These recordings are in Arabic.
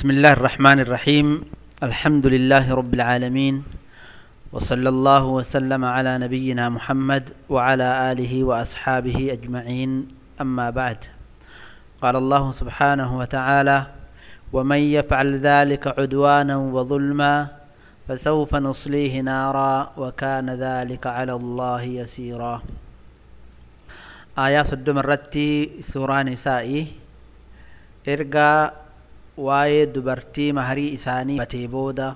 بسم الله الرحمن الرحيم. الحمد لله رب العالمين وصلى الله وسلم على نبينا محمد وعلى آله وأصحابه أجمعين. أما بعد قال الله سبحانه وتعالى ومن يفعل ذلك عدوانا وظلما فسوف نصليه نارا وكان ذلك على الله يسيرا. آيات صد مرتي سورة نسائي. إرقى waa'ee dubartii maharii isaanii batee booda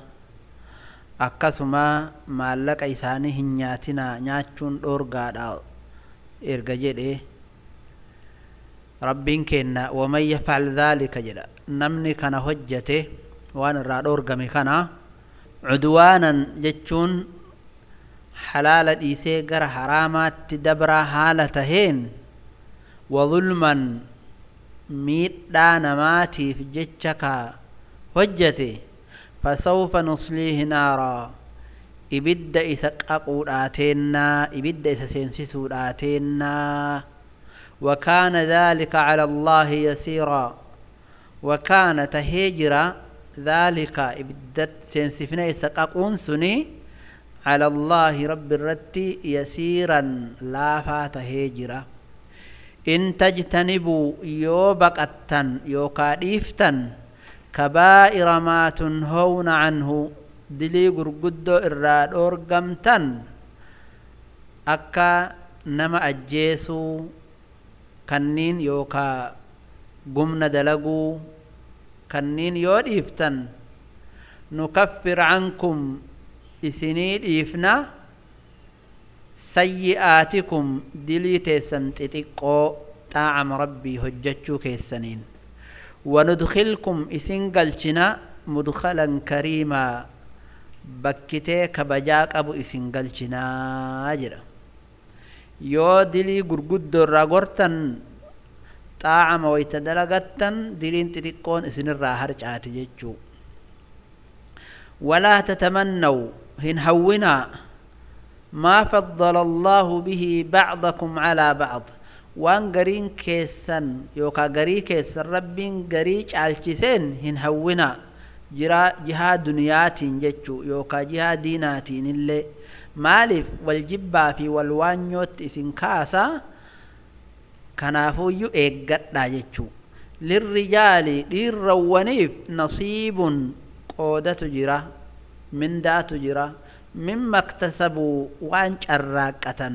akkasuma maallaqa isaanii hin nyaatinaa nyaachuun dhoorgaadha erga jedhe rabbiin kenna waman yafcal dhaalika jedha namni kana hojjate waan irraa dhoorgame kana cudwaanan jechuun halaala dhiisee gara haraamaatti dabraa haala taheen wadulman ميدان نماتي في جتشكا وجتي فسوف نصليه نارا. إبدا إسك أقول آتينا إبدا إسسينسسول آتينا وكان ذلك على الله يسيرا. وكان تهجرا ذلك إبدا سينسفنا إسك أقول سني على الله رب الرتي يسيرا. لا فات هجره in tajtanibuu yoo baqattan yookaa dhiiftan kabaa'ira maa tunhawna canhu dilii gurguddoo irraa dhoorgamtan akka nama ajjeesuu kanniin yookaa gumna dalaguu kanniin yoo dhiiftan nukaffir cankum isinii dhiifna sayyi'aatikum dilii teessan xixiqqoo xaacama rabbii hojjechuu keessaniin wanudkilkum isin galchina mudkalan kariimaa bakkitee kabajaa qabu isin galchinaa jedha yoo dilii gurguddoo irraa gortan xaacama wayta dalagattan diliin xixiqqoon isinirraa harcaati jechuu walaa tatamannaw hin hawwinaa ما فضل الله به بعضكم على بعض. وان غرين كيسن يوكا غري كيسن ربين غري چالچسين هن هونا. جرا جها دنياتين جچو يوكا جها ديناتين اللي. مالف والجبا في والوانيوت إسن كاسا كنافو يو ايغدا جچو. للرجال للروانيف نصيب قودة جرا. mimma iktasabuu waan carraaqqatan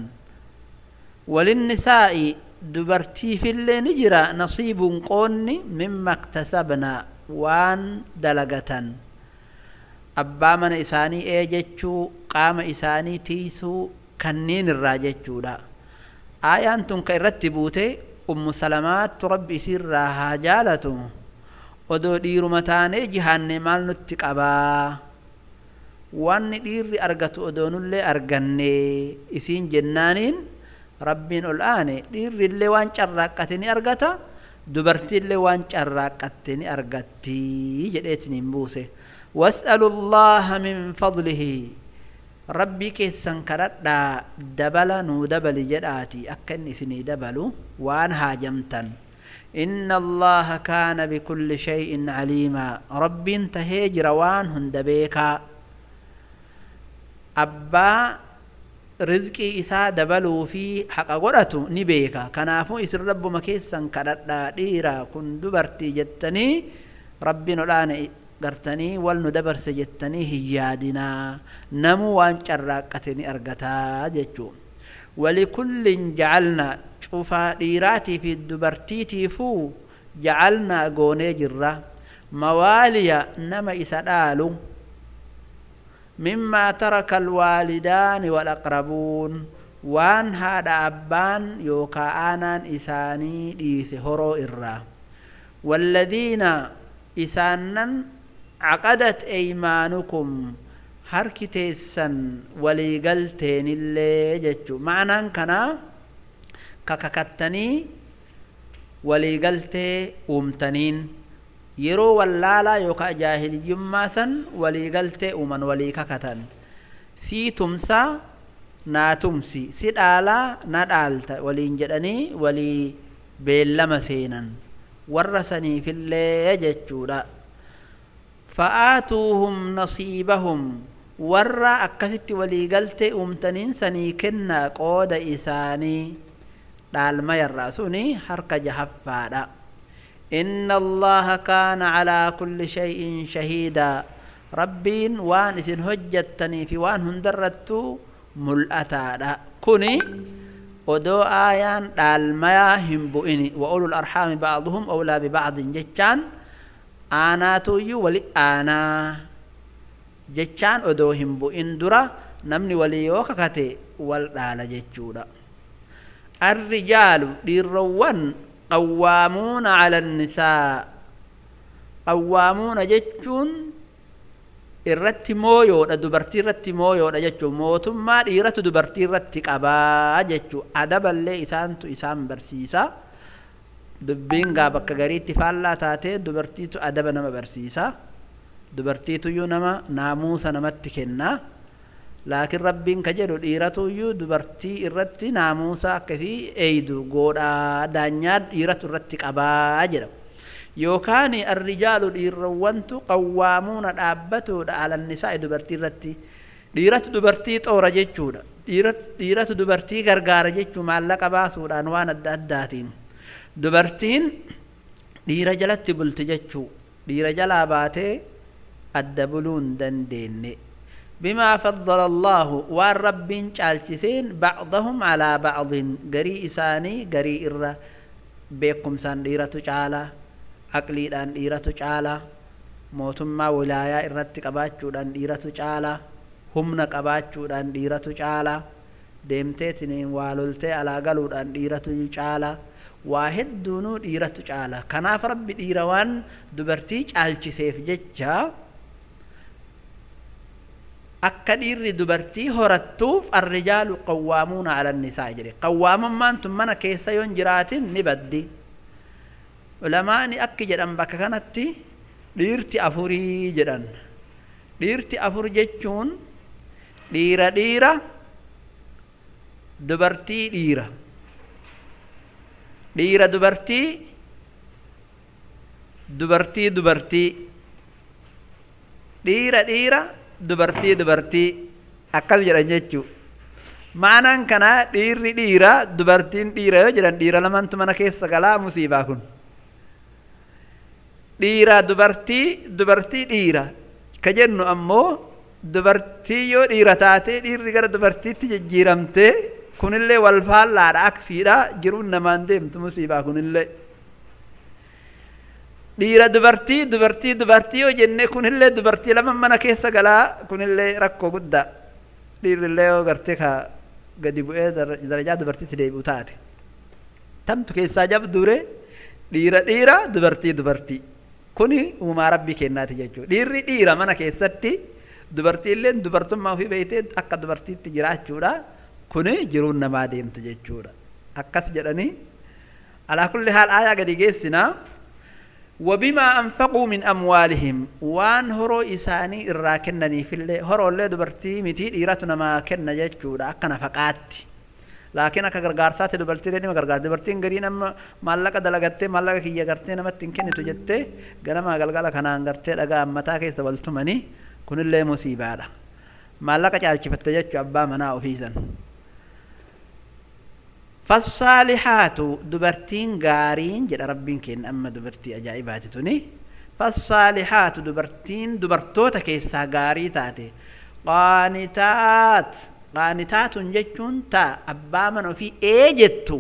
walinisaa'i dubartiifillee ni jira nasiibuun qoonni mimma iktasabna waan dalagatan abbaa mana isaanii ee jechuu qaama isaanii tiisuu kanneen irraa jechuudha aayaan tun ka irratti buute ummu salamaattu rabbi isiirraa haa jaalatu odoo dhiiruma taanee jihaanne maal nutti qabaa wanni dhiirri argatu odoonullee arganne isiin jennaaniin rabbiin ol aane dhiirri illee waan carraaqqate ni argata dubartiillee waan carraaqqatte ni argatti jedheetiniin buuse was'alu llaha min fadlihi rabbii keessan kadhadhaa dabala nuu dabali jedhaati akka inni isinii dabalu waan haajamtan إن الله كان بكل شيء عليما رب تهيج روان هندبيكا abbaa rizqii isaa dabaluu fi haqa godhatu ni beeka kanaafuu isin rabbuma keessan kadhadhaa dhiira kun dubartii jettanii rabbiin olaana gartanii wal nu dabarse jettanii hin yaadinaa namuu waan carraaqqate ni argataa jechuu walikullin jacalna cufaa dhiiraatii fi dubartiitiifuu jacalnaa goonee jirra mawaaliya nama isa dhaalu مما ترك الوالدان والأقربون وان هذا أبان يوكا آنان إساني ديس هرو إرا والذين إسانا عقدت أيمانكم harkiteessan waliigalteen illee jechuu ma'anaan kana kakakattanii waliigaltee uumtaniin yeroo wallaalaa yookaan jaahiliyyummaa san waliigaltee uuman walii kakatan sii tumsaa naa tumsi si dhaalaa na dhaalta waliin jedhanii walii beellama seenan warra saniifillee jechuudha fa'aatuuhum nasiibahum warra akkasitti waliigalte umtaniin sanii kennaa qooda isaanii dhaalmayarraa suni harka jahaffaadha إن الله كان على كل شيء شهيدا. ربين وان إذن هجتني في وان هندرت ملأتا كوني ودو آيان دالمياهم بؤني وأولو الأرحام بعضهم أولى ببعض جتشان. آناتو يو ولي آنا. جتشان ودو بؤن درا نمني ولي يوككتي والدال جتشودا. الرجال ديروان qawwaamuuna cala annisaa qawwaamuuna jechuun irratti mooyoodha dubartii irratti mooyoodha jechuun mootummaa dhiiratu dubartii irratti qabaa jechuu adaballee isaantu isaan barsiisa dubbiin gaa bakka gariitti faallaa taatee dubartiitu adaba nama barsiisa dubartiituyyuu nama naamuusa namatti kenna laakiin rabbiin ka jedhu dhiiratuyyuu dubartii irratti naamuusa akkasii eeydu goodhaa daanyaa dhiiratu irratti qabaa jedha yookaan arrijaalu dhiirrawwantu qawwaamuuna dhaabbatuudha alannisaa'i dubartii irratti dhiiratu dubartii xoora jechuudha dhiiratu dubartii gargaara jechuu maallaqa baasuudhaan waan adda addaatiin dubartiin dhiira jalatti bulti jechuu dhiira jalaa baatee adda buluu hin dandeenye بما فضل الله والربين جالتسين بعضهم على بعض. غري إساني غري إرى بيكم سان ديرة تجالة عقلي دان ديرة تجالة موتما ولايا إرات قباتشو دان ديرة تجالة همنا قباتشو دان ديرة تجالة ديمتي تنين والولتي على قلو دان ديرة تجالة واحد دونو ديرة تجالة كناف رب ديروان دبرتيج جالتسيف جتشا akka dhiirri dubartii horattuuf arrijaalu qawwaamuuna ala nisaa jedhe qawwaamummaan tun mana keessa yoon jiraatin ni baddi ulamaani akki jedhan bakka kanatti dhiirti afurii jedhan dhiirti afur jechuun dhiira dhiira dubartii dhiira dhiira dubartii dubartii dubartii dhiira dhiira dubartii dubartii akkas jedhan jechuu maanaan kanaa dhiirri dhiira dubartiin dhiira yoo jedhan dhiira lamantu mana keessa galaa musiibaa kun dhiira dubartii dubartii dhiira ka jennu ammoo dubartii yoo dhiira taate dhiirri gara dubartiitti jijjiiramtee kunillee wal faallaadha aksiidha jiruun namaan deemtu musiibaa kunillee dhiira dubartii dubartii dubartii yoo jenne kunillee dubartii lama mana keessa galaa kunillee rakkoo guddaa dhiirrillee yoo gartee ka gadi bu'ee darajaa dubartiitti deebi'u taate tamtu keessaa jabduure dhiira dhiira dubartii dubartii kuni uumaa rabbii kennaati jechuudha dhiirri dhiira mana keessatti dubartiillee dubartummaa ofii beeytee akka dubartiitti jiraachuudha kuni jiruun namaa deemtu jechuudha akkas jedhanii alaa kulli haal aayaa gadi geessinaa wabimaa anfaquu min amwaalihim waan horoo isaanii irraa kennaniifillee horoollee dubartii mitii dhiiratu namaa kenna jechuudha akka nafaqaatti laakiin akka gargaarsaatti dubartiilee nima gargaarti dubartiin gariin amma maallaqa dalagattee maallaqa kiyya gartee namatti hin kennitu jettee ganamaa galgala kanaan gartee dhagaa ammataa keessa waltumanii kunillee musiibaadha maallaqa caalchifatte jechuu abbaa manaa ofiisan fassaalihaatu dubartiin gaariin jedha rabbiin keenya amma dubartii ajaa'ibaati tuni fassaalihaatu dubartiin dubartoota keessaa gaarii taate qaanitaat qaanitaatun jechuun ta abbaa mana ofii ee jettu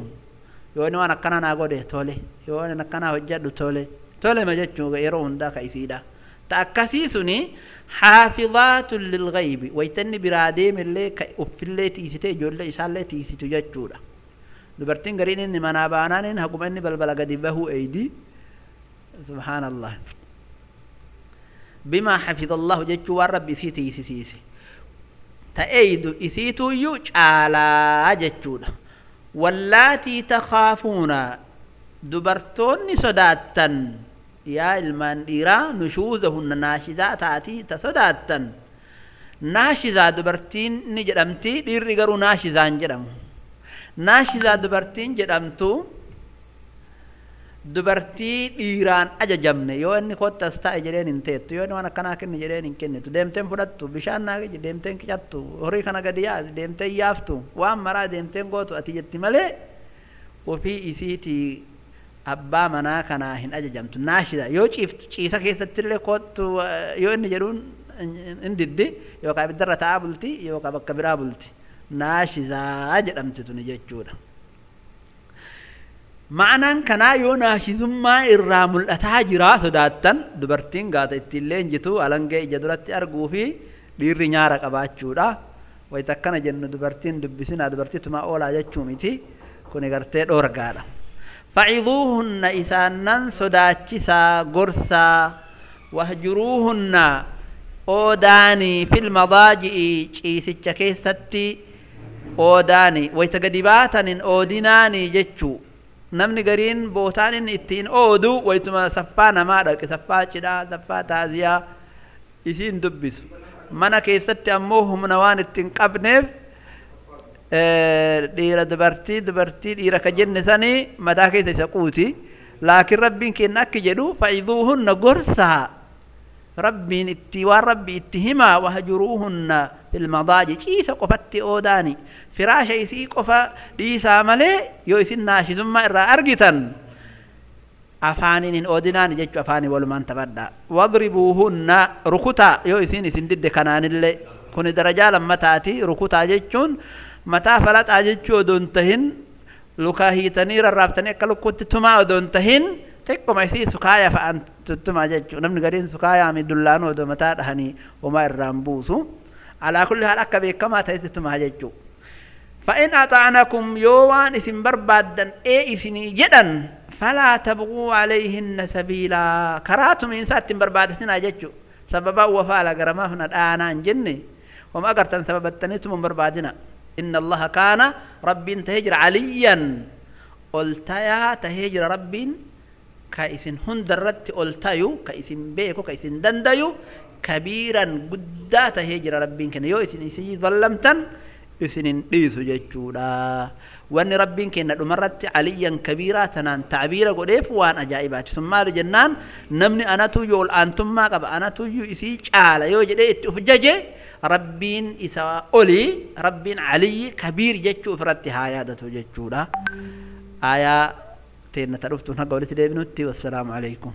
yooni waan akkanaa naa godhe tole yooni akkanaa hojjedhu tole tole ma jechuu yeroo hundaa ka isiidha ta akkasii suni xaafidaatun lilgaybi waytanni biraa deemillee ka uffillee tiisite ijoollee isaallee tiisitu jechuudha dubartiin gariin inni manaa baanaanin haguma inni balbala gadi bahuu eeydi subhaanallah bimaa xafida allahu jechuu waan rabbi isii tiisisiise ta'eeydu isiituyyuu caalaa jechuudha wallaatii takaafuuna dubartoonni sodaattan yaa ilmaan dhiiraa nushuuzahunna naashizaa taatii ta sodaattan naashizaa dubartiin ni jedhamti dhiirri garuu naashizaan jedhamu naashizaa dubartiin jedhamtu. Dubartii dhiiraan ajajamne yoo inni kottas ta'e jedheen hin teettu. Yoo inni waan akkanaa kenni jedheen hin kennitu deemteen fudhattu. Bishaan naa geji deemteen qicattu horii kana gadi yaasi deemteen yaaftu. Waan maraa deemteen gootu ati jetti malee ofii isiitii abbaa manaa kanaa hin ajajamtu naashida yoo ciiftu ciisa keessattillee kottu yoo inni jedhuun hin diddi yookaan ibiddarra taa'aa bulti yookaan bakka biraa bulti naashisaa jedhamti tuni jechuudha. Ma'anaan kanaa yoo naashizummaa irraa mul'ataa jiraa sodaattan dubartiin gaata ittiin leenjitu alangee ija duratti arguu fi dhiirri nyaara qabaachuudha. Wayita akkana jennu dubartiin dubbisinaa dubartituma oolaa jechuu miti kuni gartee dhoorgaadha. Faciduuhunna isaannan sodaachisaa gorsaa wahjuruuhunna oodaanii fil madaaji'i ciisicha keessatti oodaanii wayita gadi baatanin oodinaanii jechuu namni gariin bootaan inni ittiin oodu wayituma saffaa namaa dhaqe saffaa cidhaa saffaa taaziyaa isiin dubbisu mana keessatti ammoo humna waan ittiin qabneef dhiira dubartii dubartii dhiira ka jenne sanii mataa keessa isa quuti laakiin rabbiin kenna akki jedhu fa'iduuhunna gorsaa rabbiin itti waan rabbi itti himaa wahjuruuhunna بالمضاجع. كيف قفت أوداني فراش يسي قفا ليس عمله يويس الناشي ثم إرى أرقتا أفانين أوديناني جيش أفاني ولمان تبدا واضربوهن ركوتا يويس نسين دد كنان اللي كون درجة لما تاتي ركوتا جيشون متى فلات أجيشو دونتهن. لكاهي تنير الرابطاني كالوكوت تما دونتهن. تكو ميسي سكايا فأنت تما جيشو نمن غرين سكايا عمي دولانو دو متى دهني وما الرامبوسو kulli haal akka beekamaa ta'etti tumaa jechuu فإن أطعنكم يوان اسم بربادا إيه اسني جدا فلا تبغوا عليهن سبيلا. كراتم إنسان بربادتنا جتشو سببا وفالا قرما هنا الآن جني. وما قرتن سببتنيتم بربادنا. إن الله كان رب تهجر عليا. قلتيا تهجر رب كايسن هندرت قلتيو كايسن بيكو. كايسن دنديو. كبيرا قد تهجر ربك يو إسن إسجي ظلمتا إسن إس جتشورا وأن ربك إن أمرت عليا كبيرا تنان تعبيرا قد إفوان أجائبات. ثم رجنان نمني أنا تجو الآن. ثم قب أنا تجو إسي چالا يو جدي إتفجج ربين إسا أولي ربين علي كبير جتشو فرت هايا دتو جتشورا آيا تين تعرفتون قولت لابنتي. والسلام عليكم.